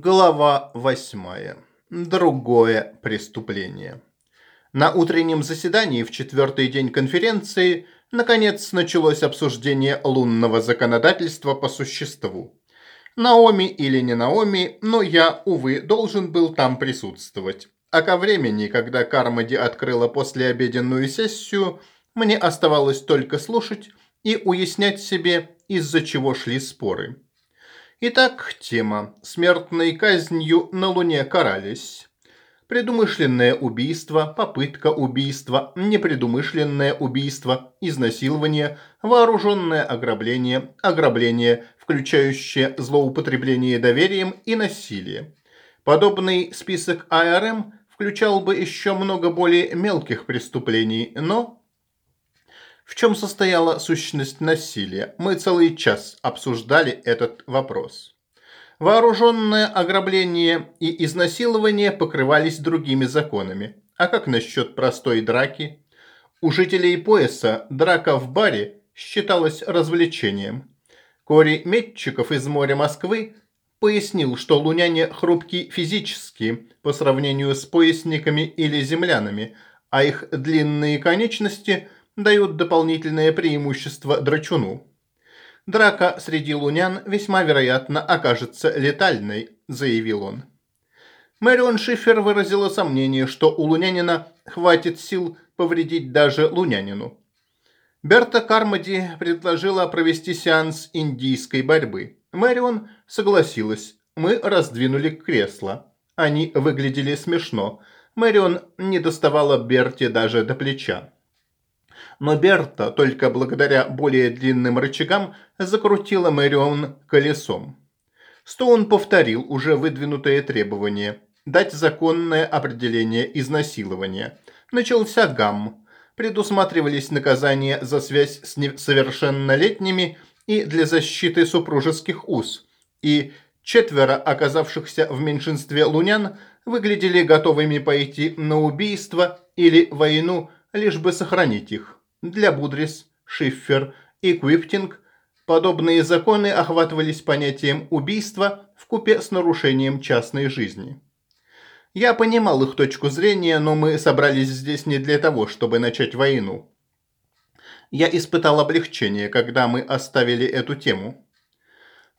Глава восьмая. Другое преступление. На утреннем заседании в четвертый день конференции наконец началось обсуждение лунного законодательства по существу. Наоми или не Наоми, но я, увы, должен был там присутствовать. А ко времени, когда Кармоди открыла послеобеденную сессию, мне оставалось только слушать и уяснять себе, из-за чего шли споры. Итак, тема. Смертной казнью на Луне карались. Предумышленное убийство, попытка убийства, непредумышленное убийство, изнасилование, вооруженное ограбление, ограбление, включающее злоупотребление доверием и насилие. Подобный список АРМ включал бы еще много более мелких преступлений, но в чем состояла сущность насилия? Мы целый час обсуждали этот вопрос. Вооруженное ограбление и изнасилование покрывались другими законами. А как насчет простой драки? У жителей пояса драка в баре считалась развлечением. Кори Метчиков из моря Москвы пояснил, что луняне хрупки физически по сравнению с поясниками или землянами, а их длинные конечности – дают дополнительное преимущество драчуну. Драка среди лунян весьма вероятно окажется летальной, заявил он. Мэрион Шифер выразила сомнение, что у лунянина хватит сил повредить даже лунянину. Берта Кармоди предложила провести сеанс индийской борьбы. Мэрион согласилась. Мы раздвинули кресло. Они выглядели смешно. Мэрион не доставала Берте даже до плеча но Берта только благодаря более длинным рычагам закрутила Мэрион колесом. Стоун повторил уже выдвинутое требование – дать законное определение изнасилования. Начался гамм. Предусматривались наказания за связь с несовершеннолетними и для защиты супружеских уз. И четверо оказавшихся в меньшинстве лунян выглядели готовыми пойти на убийство или войну, лишь бы сохранить их. Для Будрис, Шиффер и Квиптинг подобные законы охватывались понятием убийства в купе с нарушением частной жизни. Я понимал их точку зрения, но мы собрались здесь не для того, чтобы начать войну. Я испытал облегчение, когда мы оставили эту тему.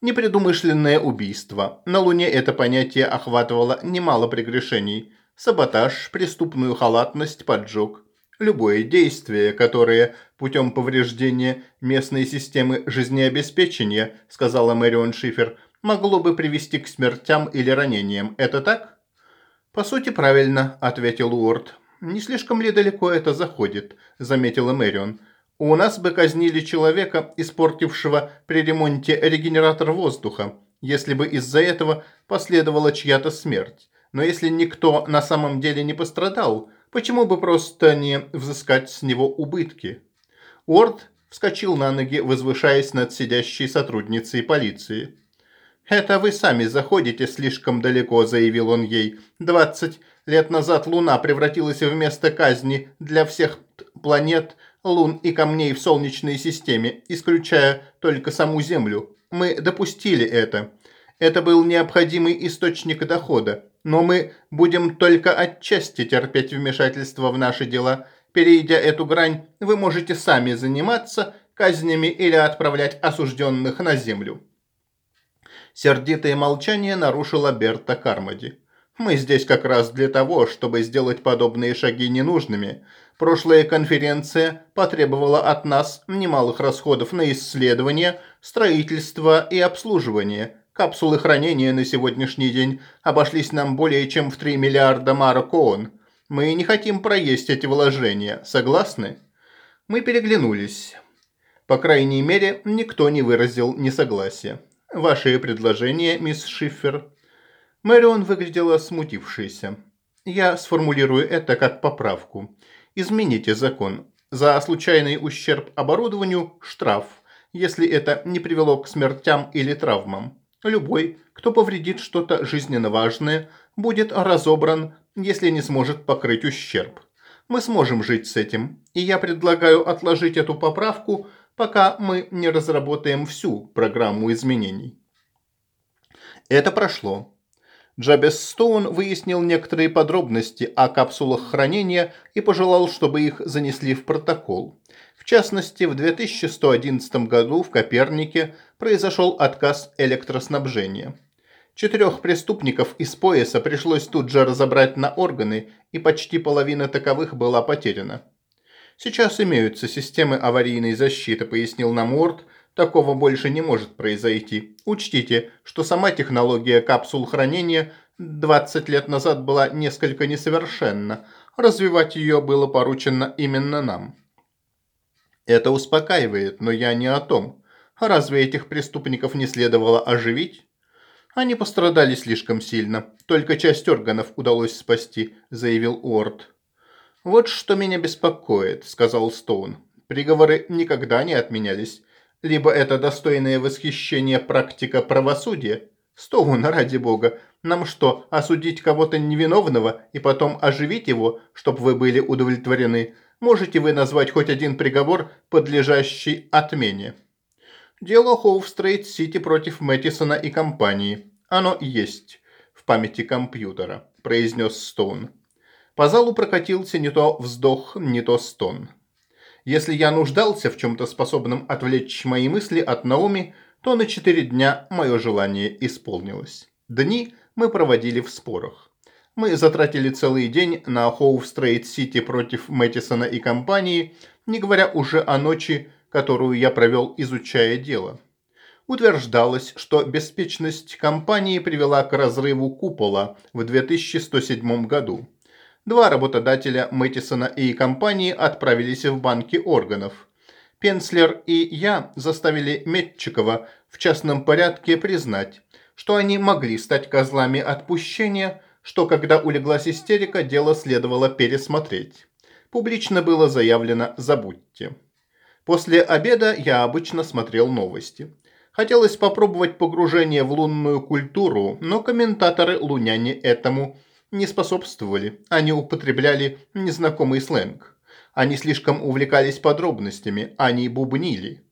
Непредумышленное убийство. На Луне это понятие охватывало немало прегрешений. Саботаж, преступную халатность, поджог. Любое действие, которое путем повреждения местной системы жизнеобеспечения, сказала Мэрион Шифер, могло бы привести к смертям или ранениям. Это так? По сути, правильно, ответил Уорд. Не слишком ли далеко это заходит, заметила Мэрион. У нас бы казнили человека, испортившего при ремонте регенератор воздуха, если бы из-за этого последовала чья-то смерть. Но если никто на самом деле не пострадал, Почему бы просто не взыскать с него убытки? Уорд вскочил на ноги, возвышаясь над сидящей сотрудницей полиции. «Это вы сами заходите слишком далеко», – заявил он ей. «Двадцать лет назад Луна превратилась в место казни для всех планет, лун и камней в Солнечной системе, исключая только саму Землю. Мы допустили это. Это был необходимый источник дохода. Но мы будем только отчасти терпеть вмешательство в наши дела. Перейдя эту грань, вы можете сами заниматься казнями или отправлять осужденных на землю. Сердитое молчание нарушила Берта Кармоди. Мы здесь как раз для того, чтобы сделать подобные шаги ненужными. Прошлая конференция потребовала от нас немалых расходов на исследование, строительство и обслуживание – Капсулы хранения на сегодняшний день обошлись нам более чем в 3 миллиарда марок ООН. Мы не хотим проесть эти вложения. Согласны? Мы переглянулись. По крайней мере, никто не выразил несогласия. Ваши предложения, мисс Шиффер? Мэрион выглядела смутившейся. Я сформулирую это как поправку. Измените закон. За случайный ущерб оборудованию – штраф, если это не привело к смертям или травмам. Любой, кто повредит что-то жизненно важное, будет разобран, если не сможет покрыть ущерб. Мы сможем жить с этим, и я предлагаю отложить эту поправку, пока мы не разработаем всю программу изменений. Это прошло. Джабес Стоун выяснил некоторые подробности о капсулах хранения и пожелал, чтобы их занесли в протокол. В частности, в 2111 году в Копернике произошел отказ электроснабжения. Четырех преступников из пояса пришлось тут же разобрать на органы, и почти половина таковых была потеряна. Сейчас имеются системы аварийной защиты, пояснил нам Уорд, такого больше не может произойти. Учтите, что сама технология капсул хранения 20 лет назад была несколько несовершенна. Развивать ее было поручено именно нам. Это успокаивает, но я не о том. Разве этих преступников не следовало оживить? Они пострадали слишком сильно. Только часть органов удалось спасти, заявил Уорд. Вот что меня беспокоит, сказал Стоун. Приговоры никогда не отменялись. Либо это достойное восхищение практика правосудия. Стоун, ради бога, нам что, осудить кого-то невиновного и потом оживить его, чтобы вы были удовлетворены? Можете вы назвать хоть один приговор, подлежащий отмене? Дело Хоув-Стрейт-Сити против Мэттисона и компании. Оно есть в памяти компьютера, произнес Стоун. По залу прокатился не то вздох, не то стон. Если я нуждался в чем-то способном отвлечь мои мысли от Наоми, то на четыре дня мое желание исполнилось. Дни мы проводили в спорах. Мы затратили целый день на Хоув-Стрейт-Сити против Мэттисона и компании, не говоря уже о ночи, которую я провел, изучая дело. Утверждалось, что беспечность компании привела к разрыву купола в 2107 году. Два работодателя Мэттисона и компании отправились в банки органов. Пенслер и я заставили Метчикова в частном порядке признать, что они могли стать козлами отпущения, что когда улеглась истерика, дело следовало пересмотреть. Публично было заявлено «забудьте». После обеда я обычно смотрел новости. Хотелось попробовать погружение в лунную культуру, но комментаторы луняне этому не способствовали. Они употребляли незнакомый сленг. Они слишком увлекались подробностями, они бубнили.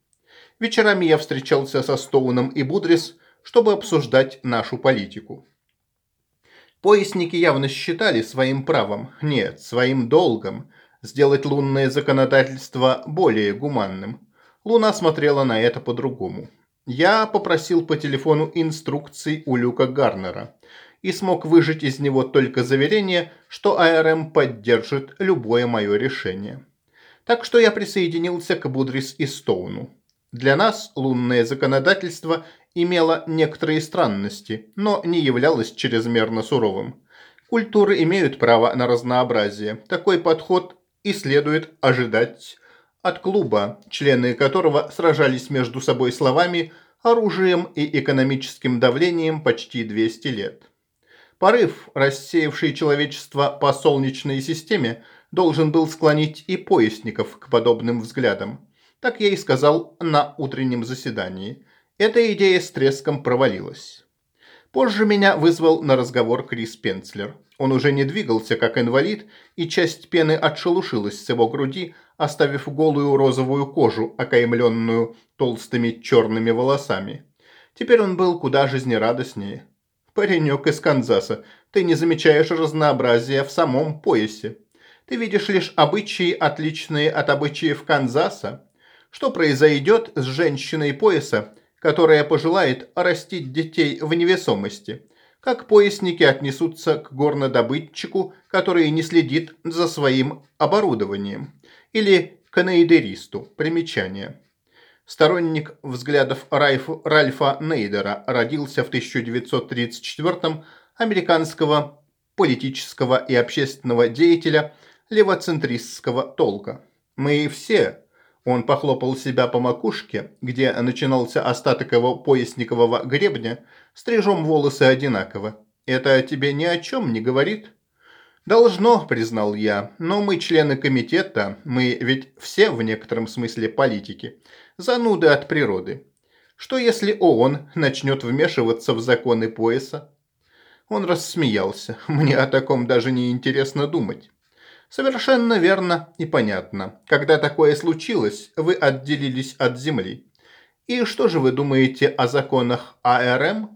Вечерами я встречался со Стоуном и Будрис, чтобы обсуждать нашу политику. Поясники явно считали своим правом, нет, своим долгом, сделать лунное законодательство более гуманным. Луна смотрела на это по-другому. Я попросил по телефону инструкций у Люка Гарнера и смог выжать из него только заверение, что АРМ поддержит любое мое решение. Так что я присоединился к Будрис и Стоуну. Для нас лунное законодательство имело некоторые странности, но не являлось чрезмерно суровым. Культуры имеют право на разнообразие. Такой подход и следует ожидать от клуба, члены которого сражались между собой словами, оружием и экономическим давлением почти 200 лет. Порыв, рассеявший человечество по Солнечной системе, должен был склонить и поясников к подобным взглядам. Так я и сказал на утреннем заседании. Эта идея с треском провалилась. Позже меня вызвал на разговор Крис Пенцлер. Он уже не двигался, как инвалид, и часть пены отшелушилась с его груди, оставив голую розовую кожу, окаймленную толстыми черными волосами. Теперь он был куда жизнерадостнее. «Паренек из Канзаса, ты не замечаешь разнообразия в самом поясе. Ты видишь лишь обычаи, отличные от обычаев Канзаса. Что произойдет с женщиной пояса, которая пожелает растить детей в невесомости? Как поясники отнесутся к горнодобытчику, который не следит за своим оборудованием? Или канаидеристу? Примечание. Сторонник взглядов Райфу, Ральфа Нейдера родился в 1934-м американского политического и общественного деятеля левоцентристского толка. Мы все он похлопал себя по макушке, где начинался остаток его поясникового гребня, стрижем волосы одинаково. «Это тебе ни о чем не говорит?» «Должно», – признал я, – «но мы члены комитета, мы ведь все в некотором смысле политики, зануды от природы. Что если ООН начнет вмешиваться в законы пояса?» Он рассмеялся. «Мне о таком даже не интересно думать». Совершенно верно и понятно. Когда такое случилось, вы отделились от Земли. И что же вы думаете о законах АРМ?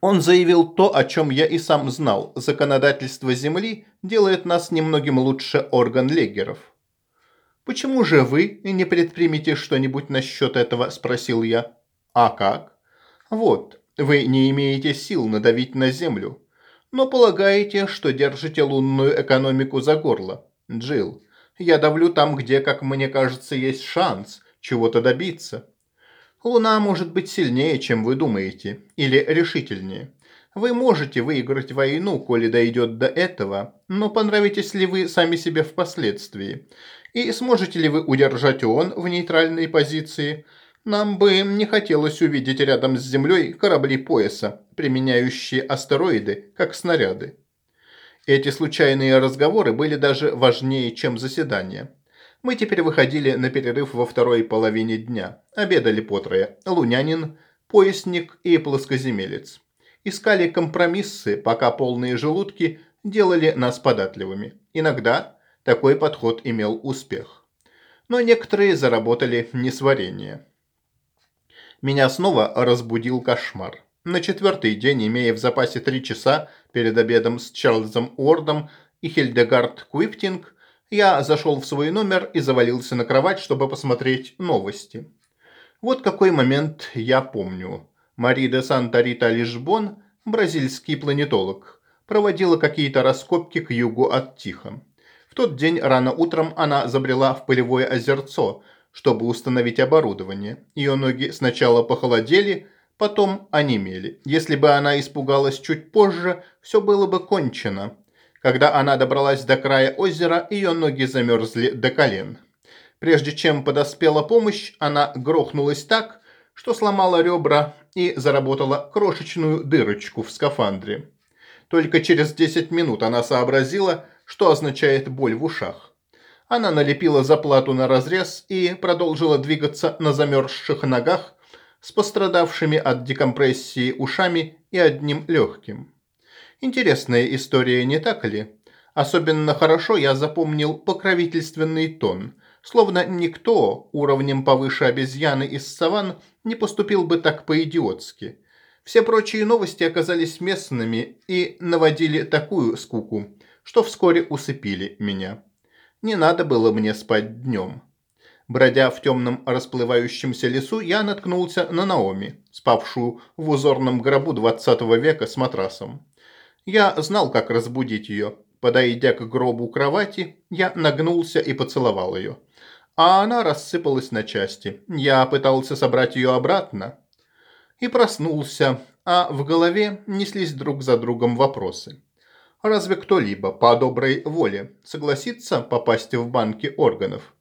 Он заявил то, о чем я и сам знал. Законодательство Земли делает нас немногим лучше орган легеров. «Почему же вы не предпримете что-нибудь насчет этого?» – спросил я. «А как?» «Вот, вы не имеете сил надавить на Землю, но полагаете, что держите лунную экономику за горло. Джилл, я давлю там, где, как мне кажется, есть шанс чего-то добиться. Луна может быть сильнее, чем вы думаете, или решительнее. Вы можете выиграть войну, коли дойдет до этого, но понравитесь ли вы сами себе впоследствии? И сможете ли вы удержать ООН в нейтральной позиции? Нам бы не хотелось увидеть рядом с Землей корабли пояса, применяющие астероиды как снаряды. Эти случайные разговоры были даже важнее, чем заседание. Мы теперь выходили на перерыв во второй половине дня. Обедали по трое. Лунянин, поясник и плоскоземелец. Искали компромиссы, пока полные желудки делали нас податливыми. Иногда такой подход имел успех. Но некоторые заработали несварение. Меня снова разбудил кошмар. На четвертый день, имея в запасе три часа перед обедом с Чарльзом Уордом и Хильдегард Куиптинг, я зашел в свой номер и завалился на кровать, чтобы посмотреть новости. Вот какой момент я помню. Мари де Санта-Рита Лишбон, бразильский планетолог, проводила какие-то раскопки к югу от Тихо. В тот день рано утром она забрела в полевое озерцо, чтобы установить оборудование. Ее ноги сначала похолодели, потом онемели. Если бы она испугалась чуть позже, все было бы кончено. Когда она добралась до края озера, ее ноги замерзли до колен. Прежде чем подоспела помощь, она грохнулась так, что сломала ребра и заработала крошечную дырочку в скафандре. Только через 10 минут она сообразила, что означает боль в ушах. Она налепила заплату на разрез и продолжила двигаться на замерзших ногах с пострадавшими от декомпрессии ушами и одним легким. Интересная история, не так ли? Особенно хорошо я запомнил покровительственный тон, словно никто уровнем повыше обезьяны из саван не поступил бы так по-идиотски. Все прочие новости оказались местными и наводили такую скуку, что вскоре усыпили меня. Не надо было мне спать днем. Бродя в темном расплывающемся лесу, я наткнулся на Наоми, спавшую в узорном гробу 20 века с матрасом. Я знал, как разбудить ее. Подойдя к гробу кровати, я нагнулся и поцеловал ее. А она рассыпалась на части. Я пытался собрать ее обратно. И проснулся, а в голове неслись друг за другом вопросы. Разве кто-либо по доброй воле согласится попасть в банки органов?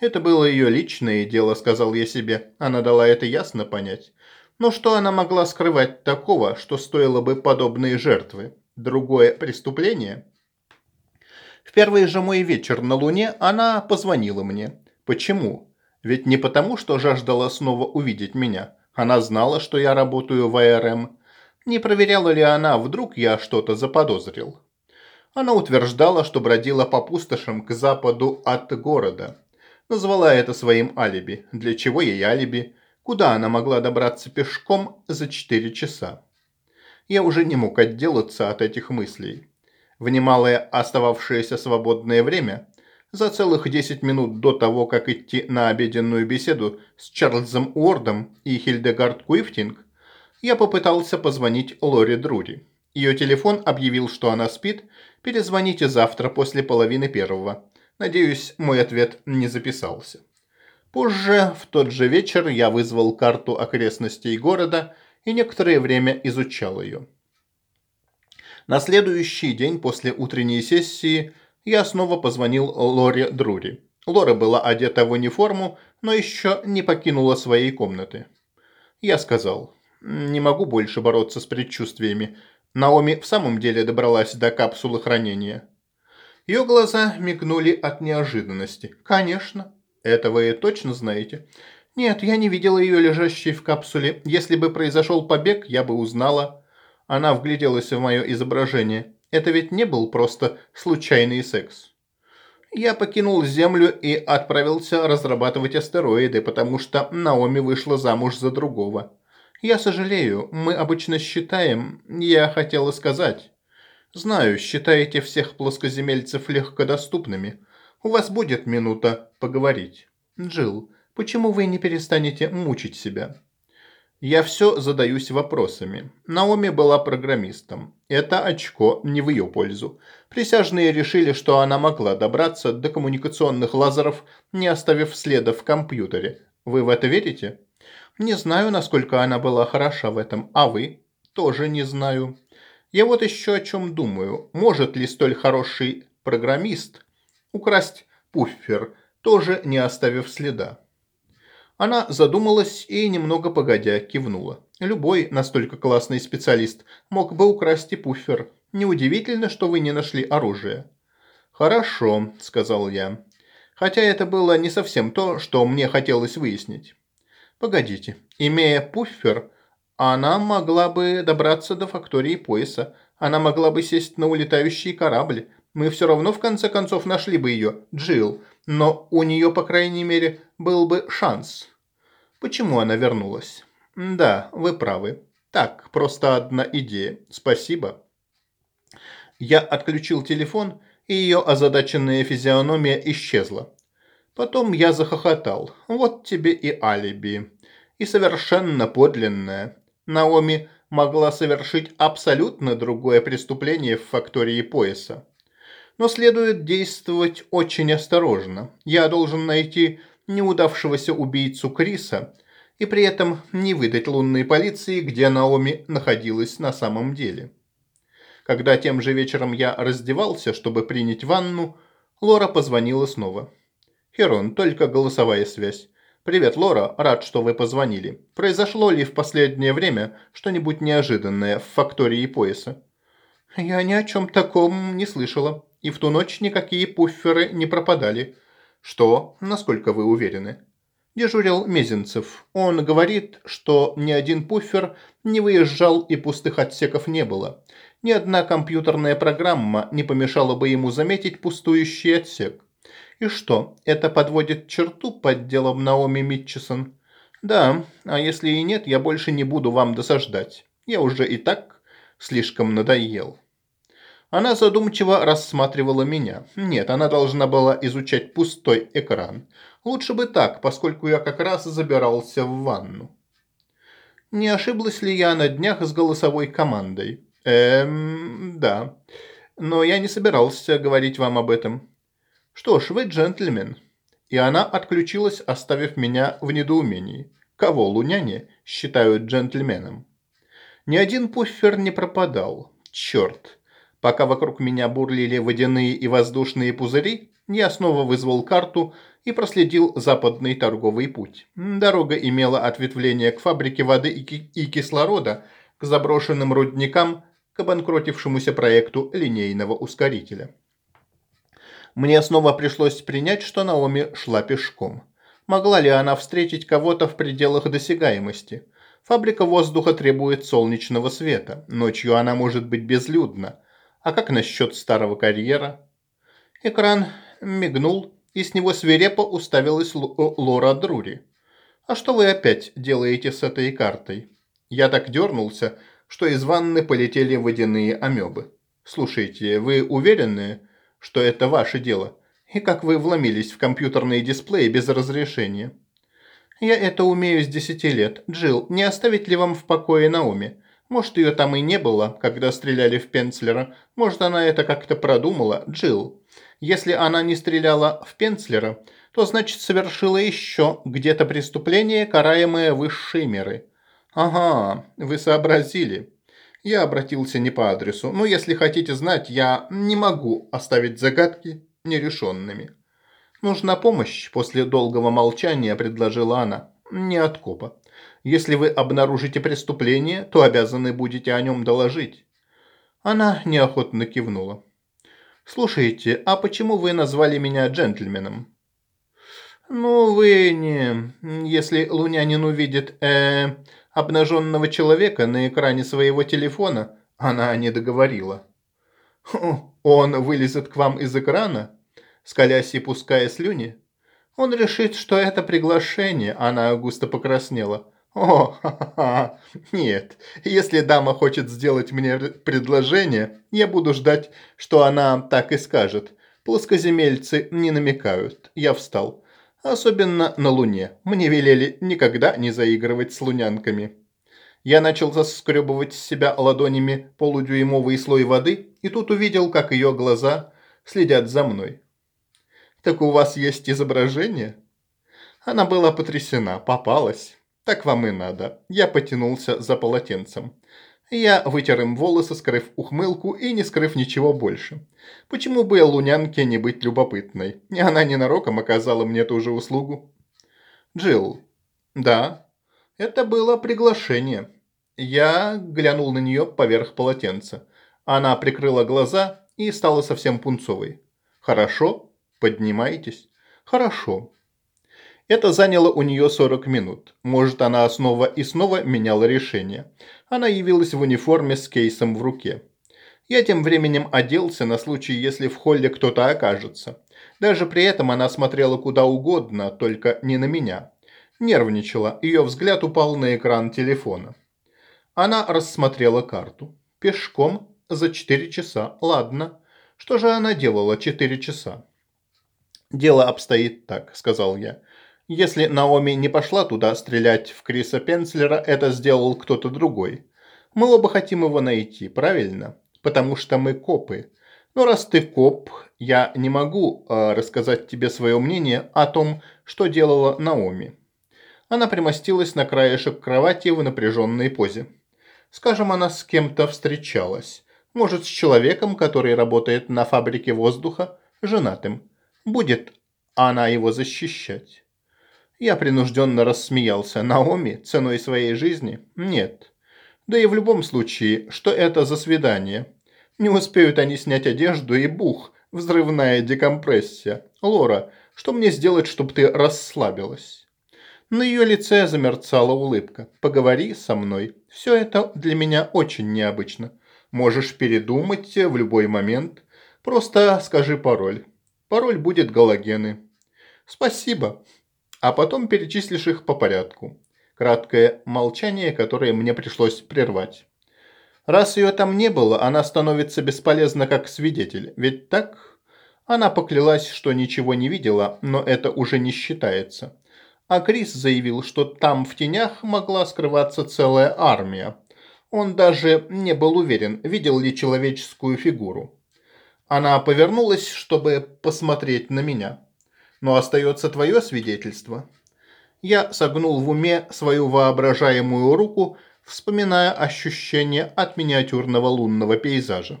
Это было ее личное дело, сказал я себе. Она дала это ясно понять. Но что она могла скрывать такого, что стоило бы подобные жертвы? Другое преступление? В первый же мой вечер на Луне она позвонила мне. Почему? Ведь не потому, что жаждала снова увидеть меня. Она знала, что я работаю в АРМ. Не проверяла ли она, вдруг я что-то заподозрил? Она утверждала, что бродила по пустошам к западу от города. Назвала это своим алиби. Для чего ей алиби? Куда она могла добраться пешком за 4 часа? я уже не мог отделаться от этих мыслей. В немалое остававшееся свободное время, за целых 10 минут до того, как идти на обеденную беседу с Чарльзом Уордом и Хильдегард Куифтинг, я попытался позвонить Лори Друри. Ее телефон объявил, что она спит, перезвоните завтра после половины первого. Надеюсь, мой ответ не записался. Позже, в тот же вечер, я вызвал карту окрестностей города и некоторое время изучал ее. На следующий день после утренней сессии я снова позвонил Лоре Друри. Лора была одета в униформу, но еще не покинула своей комнаты. Я сказал, не могу больше бороться с предчувствиями. Наоми в самом деле добралась до капсулы хранения. Ее глаза мигнули от неожиданности. «Конечно. Это вы точно знаете?» «Нет, я не видела ее лежащей в капсуле. Если бы произошел побег, я бы узнала». Она вгляделась в мое изображение. Это ведь не был просто случайный секс. Я покинул Землю и отправился разрабатывать астероиды, потому что Наоми вышла замуж за другого. Я сожалею, мы обычно считаем, я хотела сказать. Знаю, считаете всех плоскоземельцев легкодоступными. У вас будет минута поговорить. Джилл, почему вы не перестанете мучить себя? Я все задаюсь вопросами. Наоми была программистом. Это очко не в ее пользу. Присяжные решили, что она могла добраться до коммуникационных лазеров, не оставив следа в компьютере. Вы в это верите? Не знаю, насколько она была хороша в этом, а вы? Тоже не знаю. Я вот еще о чем думаю. Может ли столь хороший программист украсть пуффер, тоже не оставив следа? Она задумалась и, немного погодя, кивнула. Любой настолько классный специалист мог бы украсть и пуффер. Неудивительно, что вы не нашли оружие. «Хорошо», – сказал я. Хотя это было не совсем то, что мне хотелось выяснить. Погодите, имея пуффер, она могла бы добраться до фактории пояса. Она могла бы сесть на улетающий корабль. Мы все равно в конце концов нашли бы ее, Джилл. Но у нее, по крайней мере, был бы шанс. Почему она вернулась? Да, вы правы. Так, просто одна идея. Спасибо. Я отключил телефон, и ее озадаченная физиономия исчезла. Потом я захохотал. Вот тебе и алиби. И совершенно подлинное. Наоми могла совершить абсолютно другое преступление в фактории пояса. Но следует действовать очень осторожно. Я должен найти неудавшегося убийцу Криса и при этом не выдать лунной полиции, где Наоми находилась на самом деле. Когда тем же вечером я раздевался, чтобы принять ванну, Лора позвонила снова. Херон, только голосовая связь. «Привет, Лора, рад, что вы позвонили. Произошло ли в последнее время что-нибудь неожиданное в фактории пояса?» «Я ни о чем таком не слышала. И в ту ночь никакие пуфферы не пропадали». «Что? Насколько вы уверены?» Дежурил Мезенцев. Он говорит, что ни один пуффер не выезжал и пустых отсеков не было. Ни одна компьютерная программа не помешала бы ему заметить пустующий отсек. И что, это подводит черту под делом Наоми Митчесон? Да, а если и нет, я больше не буду вам досаждать. Я уже и так слишком надоел. Она задумчиво рассматривала меня. Нет, она должна была изучать пустой экран. Лучше бы так, поскольку я как раз забирался в ванну. Не ошиблась ли я на днях с голосовой командой? Эм, да. Но я не собирался говорить вам об этом. «Что ж, вы джентльмен». И она отключилась, оставив меня в недоумении. Кого луняне считают джентльменом? Ни один пуффер не пропадал. Черт. Пока вокруг меня бурлили водяные и воздушные пузыри, я снова вызвал карту и проследил западный торговый путь. Дорога имела ответвление к фабрике воды и кислорода, к заброшенным рудникам, к обанкротившемуся проекту линейного ускорителя. Мне снова пришлось принять, что Наоми шла пешком. Могла ли она встретить кого-то в пределах досягаемости? Фабрика воздуха требует солнечного света. Ночью она может быть безлюдна. А как насчет старого карьера? Экран мигнул, и с него свирепо уставилась Лора Друри. «А что вы опять делаете с этой картой?» Я так дернулся, что из ванны полетели водяные амебы. «Слушайте, вы уверены, что это ваше дело, и как вы вломились в компьютерные дисплеи без разрешения. Я это умею с десяти лет. Джилл, не оставить ли вам в покое Наоми? Может, ее там и не было, когда стреляли в Пенцлера. Может, она это как-то продумала. Джилл, если она не стреляла в Пенцлера, то значит совершила еще где-то преступление, караемое высшей меры. Ага, вы сообразили. Я обратился не по адресу, но если хотите знать, я не могу оставить загадки нерешенными. Нужна помощь, после долгого молчания предложила она. Не от копа. Если вы обнаружите преступление, то обязаны будете о нем доложить. Она неохотно кивнула. «Слушайте, а почему вы назвали меня джентльменом?» «Ну, вы не... Если лунянин увидит, э обнаженного человека на экране своего телефона, она не договорила. «Он вылезет к вам из экрана?» Скалясь и пуская слюни. «Он решит, что это приглашение», она густо покраснела. О, ха-ха, нет. Если дама хочет сделать мне предложение, я буду ждать, что она так и скажет. Плоскоземельцы не намекают. Я встал. Особенно на Луне. Мне велели никогда не заигрывать с лунянками. Я начал заскребывать с себя ладонями полудюймовый слой воды, и тут увидел, как ее глаза следят за мной. «Так у вас есть изображение?» Она была потрясена, попалась. Так вам и надо. Я потянулся за полотенцем. Я вытер им волосы, скрыв ухмылку и не скрыв ничего больше. Почему бы Лунянке не быть любопытной? Она ненароком оказала мне ту же услугу. Джилл. Да. Это было приглашение. Я глянул на нее поверх полотенца. Она прикрыла глаза и стала совсем пунцовой. Хорошо. Поднимайтесь. Хорошо. Это заняло у нее 40 минут. Может, она снова и снова меняла решение. Она явилась в униформе с кейсом в руке. Я тем временем оделся на случай, если в холле кто-то окажется. Даже при этом она смотрела куда угодно, только не на меня. Нервничала, ее взгляд упал на экран телефона. Она рассмотрела карту. Пешком за 4 часа. Ладно. Что же она делала 4 часа? «Дело обстоит так», — сказал я. Если Наоми не пошла туда стрелять в Криса Пенслера, это сделал кто-то другой. Мы оба хотим его найти, правильно? Потому что мы копы. Но раз ты коп, я не могу э, рассказать тебе свое мнение о том, что делала Наоми. Она примостилась на краешек кровати в напряженной позе. Скажем, она с кем-то встречалась. Может, с человеком, который работает на фабрике воздуха, женатым. Будет она его защищать. Я принужденно рассмеялся. Наоми ценой своей жизни? Нет. Да и в любом случае, что это за свидание? Не успеют они снять одежду и бух, взрывная декомпрессия. Лора, что мне сделать, чтобы ты расслабилась? На ее лице замерцала улыбка. «Поговори со мной. Все это для меня очень необычно. Можешь передумать в любой момент. Просто скажи пароль. Пароль будет галогены». «Спасибо а потом перечислишь их по порядку. Краткое молчание, которое мне пришлось прервать. Раз ее там не было, она становится бесполезна как свидетель, ведь так? Она поклялась, что ничего не видела, но это уже не считается. А Крис заявил, что там в тенях могла скрываться целая армия. Он даже не был уверен, видел ли человеческую фигуру. Она повернулась, чтобы посмотреть на меня но остается твое свидетельство. Я согнул в уме свою воображаемую руку, вспоминая ощущение от миниатюрного лунного пейзажа.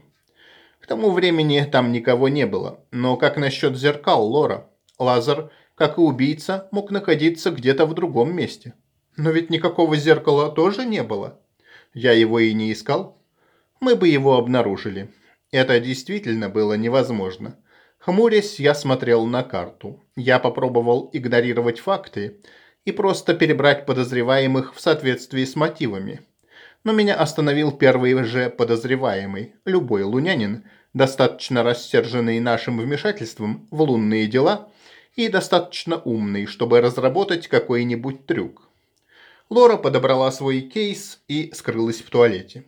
К тому времени там никого не было, но как насчет зеркал, Лора? Лазер, как и убийца, мог находиться где-то в другом месте. Но ведь никакого зеркала тоже не было. Я его и не искал. Мы бы его обнаружили. Это действительно было невозможно. Хмурясь, я смотрел на карту. Я попробовал игнорировать факты и просто перебрать подозреваемых в соответствии с мотивами. Но меня остановил первый же подозреваемый, любой лунянин, достаточно рассерженный нашим вмешательством в лунные дела и достаточно умный, чтобы разработать какой-нибудь трюк. Лора подобрала свой кейс и скрылась в туалете.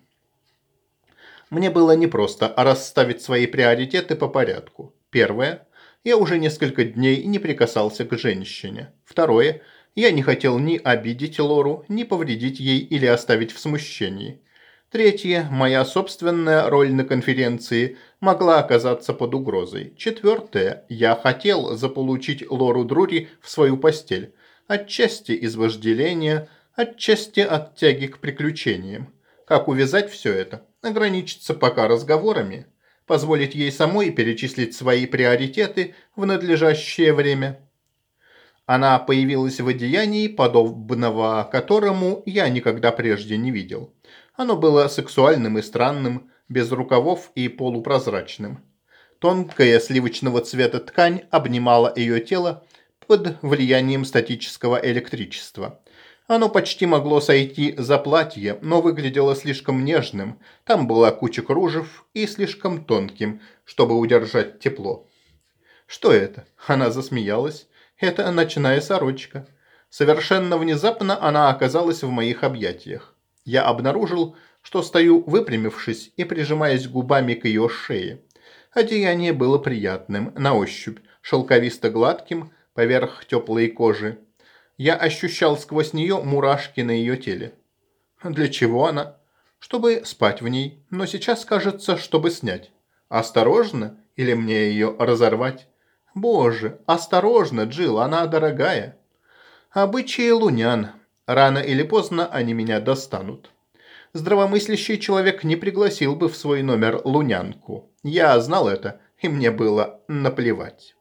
Мне было непросто расставить свои приоритеты по порядку. Первое. Я уже несколько дней не прикасался к женщине. Второе. Я не хотел ни обидеть Лору, ни повредить ей или оставить в смущении. Третье. Моя собственная роль на конференции могла оказаться под угрозой. Четвертое. Я хотел заполучить Лору Друри в свою постель. Отчасти из вожделения, отчасти от тяги к приключениям. Как увязать все это? Ограничиться пока разговорами? Позволить ей самой перечислить свои приоритеты в надлежащее время. Она появилась в одеянии, подобного которому я никогда прежде не видел. Оно было сексуальным и странным, без рукавов и полупрозрачным. Тонкая сливочного цвета ткань обнимала ее тело под влиянием статического электричества. Оно почти могло сойти за платье, но выглядело слишком нежным. Там была куча кружев и слишком тонким, чтобы удержать тепло. «Что это?» Она засмеялась. «Это ночная сорочка». Совершенно внезапно она оказалась в моих объятиях. Я обнаружил, что стою выпрямившись и прижимаясь губами к ее шее. Одеяние было приятным, на ощупь, шелковисто-гладким, поверх теплой кожи. Я ощущал сквозь нее мурашки на ее теле. Для чего она? Чтобы спать в ней, но сейчас кажется, чтобы снять. Осторожно, или мне ее разорвать? Боже, осторожно, Джил, она дорогая. Обычаи лунян. Рано или поздно они меня достанут. Здравомыслящий человек не пригласил бы в свой номер лунянку. Я знал это, и мне было наплевать.